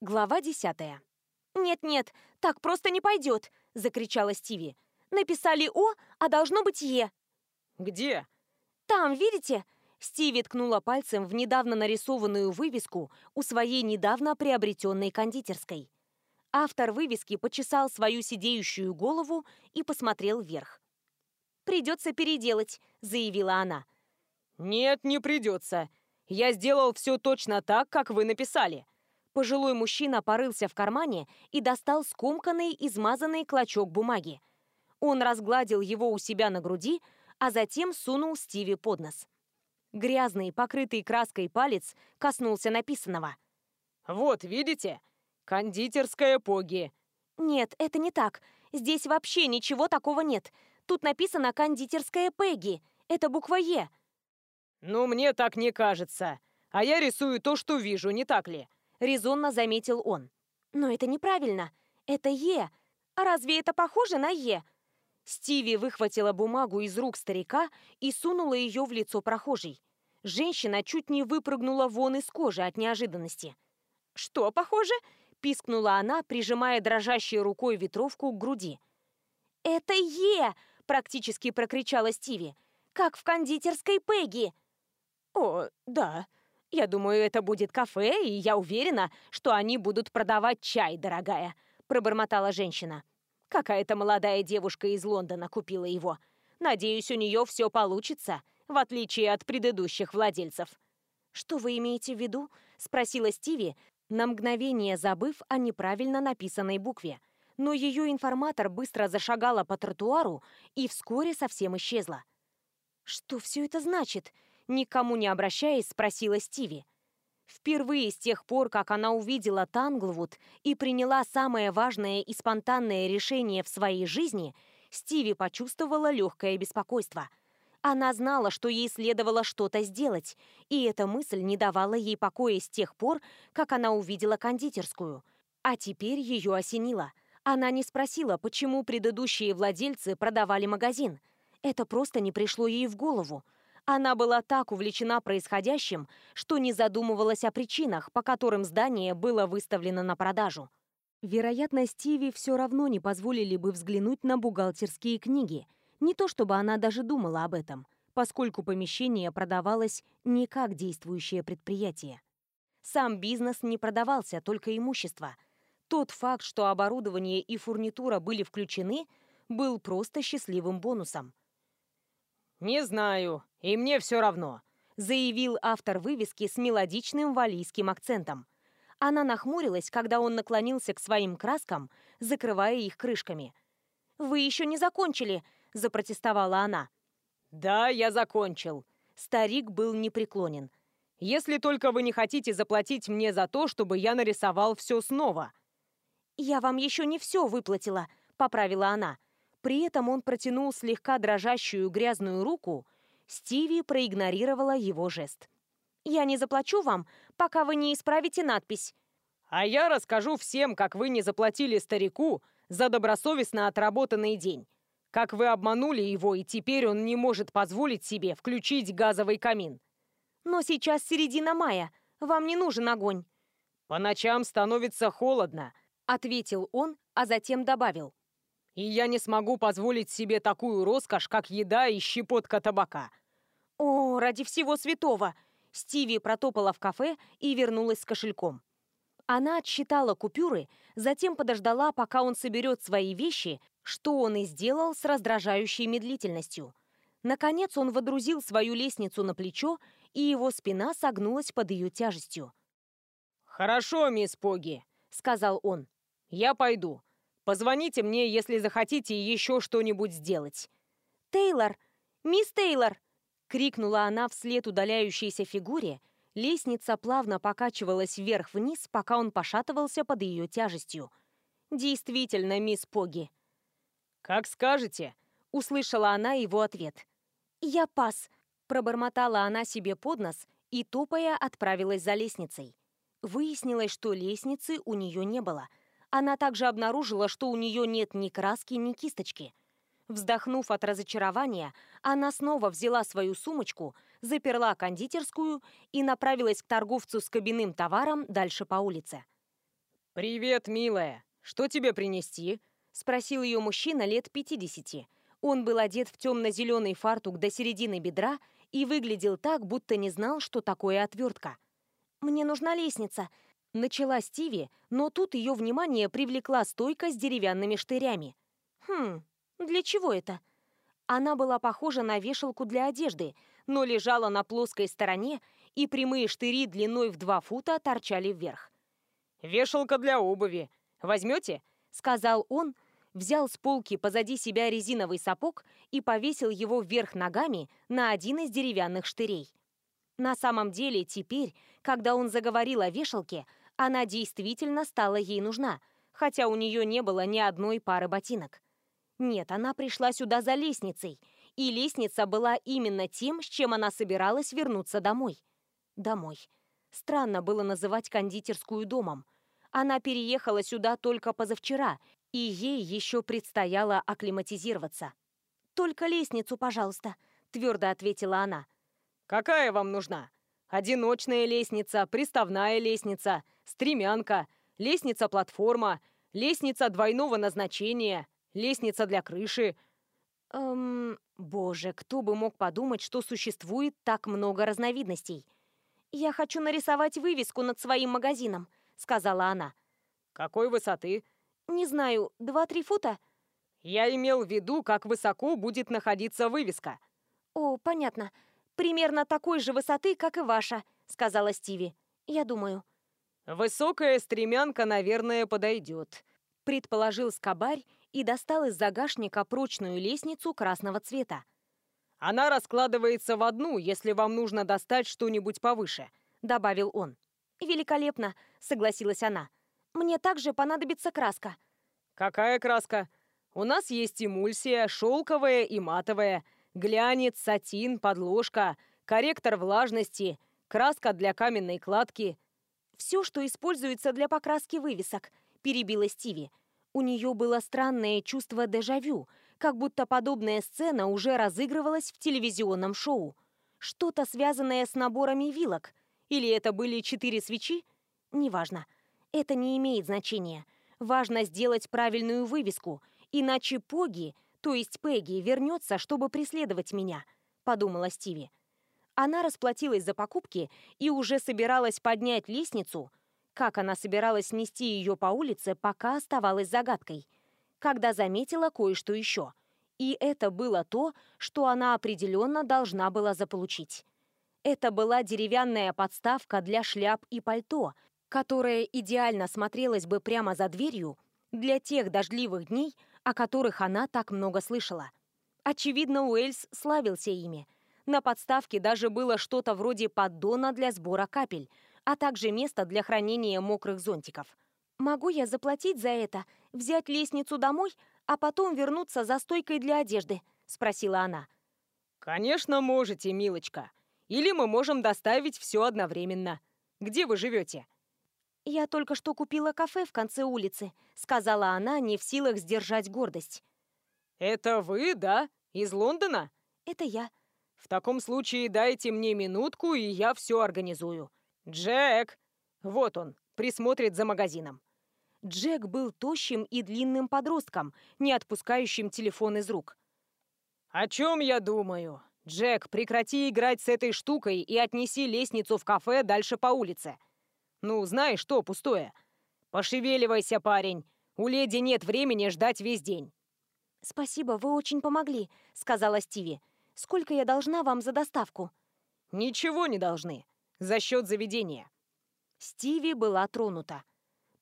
Глава десятая. «Нет-нет, так просто не пойдет!» — закричала Стиви. «Написали «О», а должно быть «Е». «Где?» «Там, видите?» Стиви ткнула пальцем в недавно нарисованную вывеску у своей недавно приобретенной кондитерской. Автор вывески почесал свою сидеющую голову и посмотрел вверх. «Придется переделать», — заявила она. «Нет, не придется. Я сделал все точно так, как вы написали. Пожилой мужчина порылся в кармане и достал скомканный, измазанный клочок бумаги. Он разгладил его у себя на груди, а затем сунул Стиви под нос. Грязный, покрытый краской палец коснулся написанного. «Вот, видите? Кондитерская Поги». «Нет, это не так. Здесь вообще ничего такого нет. Тут написано «кондитерская Пегги». Это буква «Е». «Ну, мне так не кажется. А я рисую то, что вижу, не так ли?» — резонно заметил он. «Но это неправильно. Это «Е». А разве это похоже на «Е»?» Стиви выхватила бумагу из рук старика и сунула ее в лицо прохожей. Женщина чуть не выпрыгнула вон из кожи от неожиданности. «Что похоже?» – пискнула она, прижимая дрожащей рукой ветровку к груди. «Это «Е!» – практически прокричала Стиви. «Как в кондитерской Пегги!» «О, да», я думаю, это будет кафе, и я уверена, что они будут продавать чай, дорогая», — пробормотала женщина. «Какая-то молодая девушка из Лондона купила его. Надеюсь, у нее все получится, в отличие от предыдущих владельцев». «Что вы имеете в виду?» — спросила Стиви, на мгновение забыв о неправильно написанной букве. Но ее информатор быстро зашагала по тротуару и вскоре совсем исчезла. «Что все это значит?» никому не обращаясь, спросила Стиви. Впервые с тех пор, как она увидела Танглвуд и приняла самое важное и спонтанное решение в своей жизни, Стиви почувствовала легкое беспокойство. Она знала, что ей следовало что-то сделать, и эта мысль не давала ей покоя с тех пор, как она увидела кондитерскую. А теперь ее осенило. Она не спросила, почему предыдущие владельцы продавали магазин. Это просто не пришло ей в голову – она была так увлечена происходящим, что не задумывалась о причинах, по которым здание было выставлено на продажу. Вероятно, Стиви все равно не позволили бы взглянуть на бухгалтерские книги, не то чтобы она даже думала об этом, поскольку помещение продавалось не как действующее предприятие. Сам бизнес не продавался, только имущество. Тот факт, что оборудование и фурнитура были включены, был просто счастливым бонусом. «Не знаю, и мне все равно», — заявил автор вывески с мелодичным валийским акцентом. Она нахмурилась, когда он наклонился к своим краскам, закрывая их крышками. «Вы еще не закончили», — запротестовала она. «Да, я закончил». Старик был непреклонен. «Если только вы не хотите заплатить мне за то, чтобы я нарисовал все снова». «Я вам еще не все выплатила», — поправила она. При этом он протянул слегка дрожащую грязную руку, Стиви проигнорировала его жест. «Я не заплачу вам, пока вы не исправите надпись». «А я расскажу всем, как вы не заплатили старику за добросовестно отработанный день, как вы обманули его, и теперь он не может позволить себе включить газовый камин». «Но сейчас середина мая, вам не нужен огонь». «По ночам становится холодно», — ответил он, а затем добавил и я не смогу позволить себе такую роскошь, как еда и щепотка табака». «О, ради всего святого!» Стиви протопала в кафе и вернулась с кошельком. Она отсчитала купюры, затем подождала, пока он соберет свои вещи, что он и сделал с раздражающей медлительностью. Наконец он водрузил свою лестницу на плечо, и его спина согнулась под ее тяжестью. «Хорошо, мисс Поги», — сказал он. «Я пойду. Позвоните мне, если захотите еще что-нибудь сделать». «Тейлор! Мисс Тейлор!» — крикнула она вслед удаляющейся фигуре. Лестница плавно покачивалась вверх-вниз, пока он пошатывался под ее тяжестью. «Действительно, мисс Поги». «Как скажете», — услышала она его ответ. «Я пас», — пробормотала она себе под нос и, топая, отправилась за лестницей. Выяснилось, что лестницы у нее не было — она также обнаружила, что у нее нет ни краски, ни кисточки. Вздохнув от разочарования, она снова взяла свою сумочку, заперла кондитерскую и направилась к торговцу с кабинным товаром дальше по улице. «Привет, милая! Что тебе принести?» – спросил ее мужчина лет 50. Он был одет в темно-зеленый фартук до середины бедра и выглядел так, будто не знал, что такое отвертка. «Мне нужна лестница», Начала Стиви, но тут ее внимание привлекла стойка с деревянными штырями. «Хм, для чего это?» Она была похожа на вешалку для одежды, но лежала на плоской стороне, и прямые штыри длиной в два фута торчали вверх. «Вешалка для обуви. Возьмете?» — сказал он, взял с полки позади себя резиновый сапог и повесил его вверх ногами на один из деревянных штырей. На самом деле, теперь, когда он заговорил о вешалке, она действительно стала ей нужна, хотя у нее не было ни одной пары ботинок. Нет, она пришла сюда за лестницей, и лестница была именно тем, с чем она собиралась вернуться домой. Домой. Странно было называть кондитерскую домом. Она переехала сюда только позавчера, и ей еще предстояло акклиматизироваться. «Только лестницу, пожалуйста», — твердо ответила она. «Какая вам нужна? Одиночная лестница, приставная лестница», стремянка, лестница-платформа, лестница двойного назначения, лестница для крыши. Эм, боже, кто бы мог подумать, что существует так много разновидностей. «Я хочу нарисовать вывеску над своим магазином», — сказала она. «Какой высоты?» «Не знаю, два-три фута?» «Я имел в виду, как высоко будет находиться вывеска». «О, понятно. Примерно такой же высоты, как и ваша», — сказала Стиви. «Я думаю». Высокая стремянка, наверное, подойдет», — предположил скобарь и достал из загашника прочную лестницу красного цвета. «Она раскладывается в одну, если вам нужно достать что-нибудь повыше», — добавил он. «Великолепно», — согласилась она. «Мне также понадобится краска». «Какая краска? У нас есть эмульсия, шелковая и матовая, глянец, сатин, подложка, корректор влажности, краска для каменной кладки» все, что используется для покраски вывесок», — перебила Стиви. У нее было странное чувство дежавю, как будто подобная сцена уже разыгрывалась в телевизионном шоу. Что-то связанное с наборами вилок. Или это были четыре свечи? Неважно. Это не имеет значения. Важно сделать правильную вывеску, иначе Поги, то есть Пегги, вернется, чтобы преследовать меня, подумала Стиви. Она расплатилась за покупки и уже собиралась поднять лестницу. Как она собиралась нести ее по улице, пока оставалась загадкой. Когда заметила кое-что еще. И это было то, что она определенно должна была заполучить. Это была деревянная подставка для шляп и пальто, которая идеально смотрелась бы прямо за дверью для тех дождливых дней, о которых она так много слышала. Очевидно, Уэльс славился ими – на подставке даже было что-то вроде поддона для сбора капель, а также место для хранения мокрых зонтиков. «Могу я заплатить за это, взять лестницу домой, а потом вернуться за стойкой для одежды?» – спросила она. «Конечно можете, милочка. Или мы можем доставить все одновременно. Где вы живете?» «Я только что купила кафе в конце улицы», — сказала она, не в силах сдержать гордость. «Это вы, да? Из Лондона?» «Это я. В таком случае дайте мне минутку, и я все организую. Джек! Вот он, присмотрит за магазином. Джек был тощим и длинным подростком, не отпускающим телефон из рук. «О чем я думаю? Джек, прекрати играть с этой штукой и отнеси лестницу в кафе дальше по улице. Ну, знаешь что, пустое. Пошевеливайся, парень. У леди нет времени ждать весь день». «Спасибо, вы очень помогли», — сказала Стиви. Сколько я должна вам за доставку?» «Ничего не должны. За счет заведения». Стиви была тронута.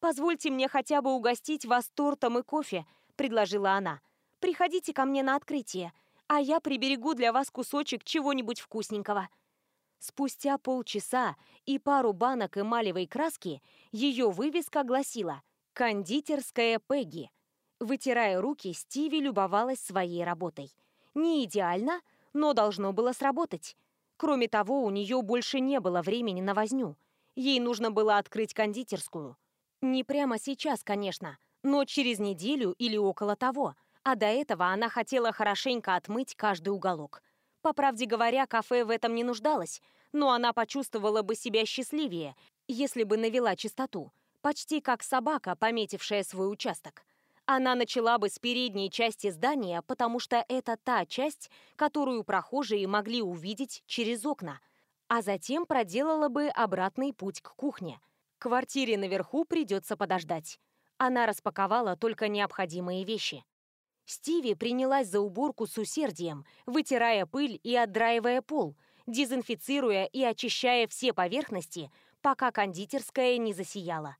«Позвольте мне хотя бы угостить вас тортом и кофе», — предложила она. «Приходите ко мне на открытие, а я приберегу для вас кусочек чего-нибудь вкусненького». Спустя полчаса и пару банок эмалевой краски ее вывеска гласила «Кондитерская Пегги». Вытирая руки, Стиви любовалась своей работой. Не идеально, но должно было сработать. Кроме того, у нее больше не было времени на возню. Ей нужно было открыть кондитерскую. Не прямо сейчас, конечно, но через неделю или около того. А до этого она хотела хорошенько отмыть каждый уголок. По правде говоря, кафе в этом не нуждалось, но она почувствовала бы себя счастливее, если бы навела чистоту, почти как собака, пометившая свой участок. Она начала бы с передней части здания, потому что это та часть, которую прохожие могли увидеть через окна, а затем проделала бы обратный путь к кухне. Квартире наверху придется подождать. Она распаковала только необходимые вещи. Стиви принялась за уборку с усердием, вытирая пыль и отдраивая пол, дезинфицируя и очищая все поверхности, пока кондитерская не засияла.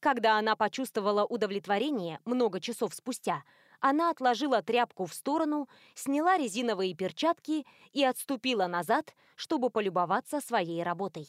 Когда она почувствовала удовлетворение много часов спустя, она отложила тряпку в сторону, сняла резиновые перчатки и отступила назад, чтобы полюбоваться своей работой.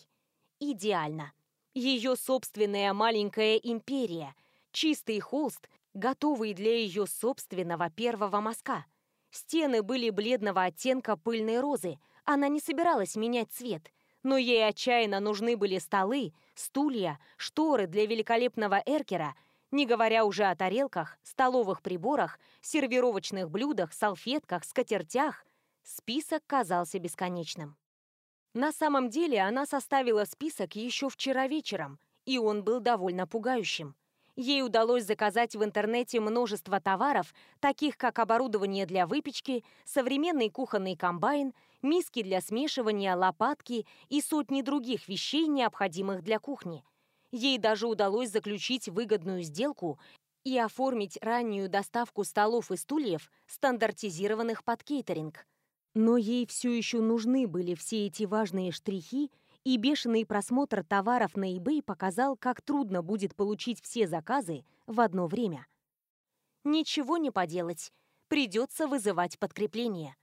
Идеально. Ее собственная маленькая империя, чистый холст, готовый для ее собственного первого мазка. Стены были бледного оттенка пыльной розы, она не собиралась менять цвет – но ей отчаянно нужны были столы, стулья, шторы для великолепного эркера, не говоря уже о тарелках, столовых приборах, сервировочных блюдах, салфетках, скатертях. Список казался бесконечным. На самом деле она составила список еще вчера вечером, и он был довольно пугающим. Ей удалось заказать в интернете множество товаров, таких как оборудование для выпечки, современный кухонный комбайн – миски для смешивания, лопатки и сотни других вещей, необходимых для кухни. Ей даже удалось заключить выгодную сделку и оформить раннюю доставку столов и стульев, стандартизированных под кейтеринг. Но ей все еще нужны были все эти важные штрихи, и бешеный просмотр товаров на eBay показал, как трудно будет получить все заказы в одно время. Ничего не поделать, придется вызывать подкрепление.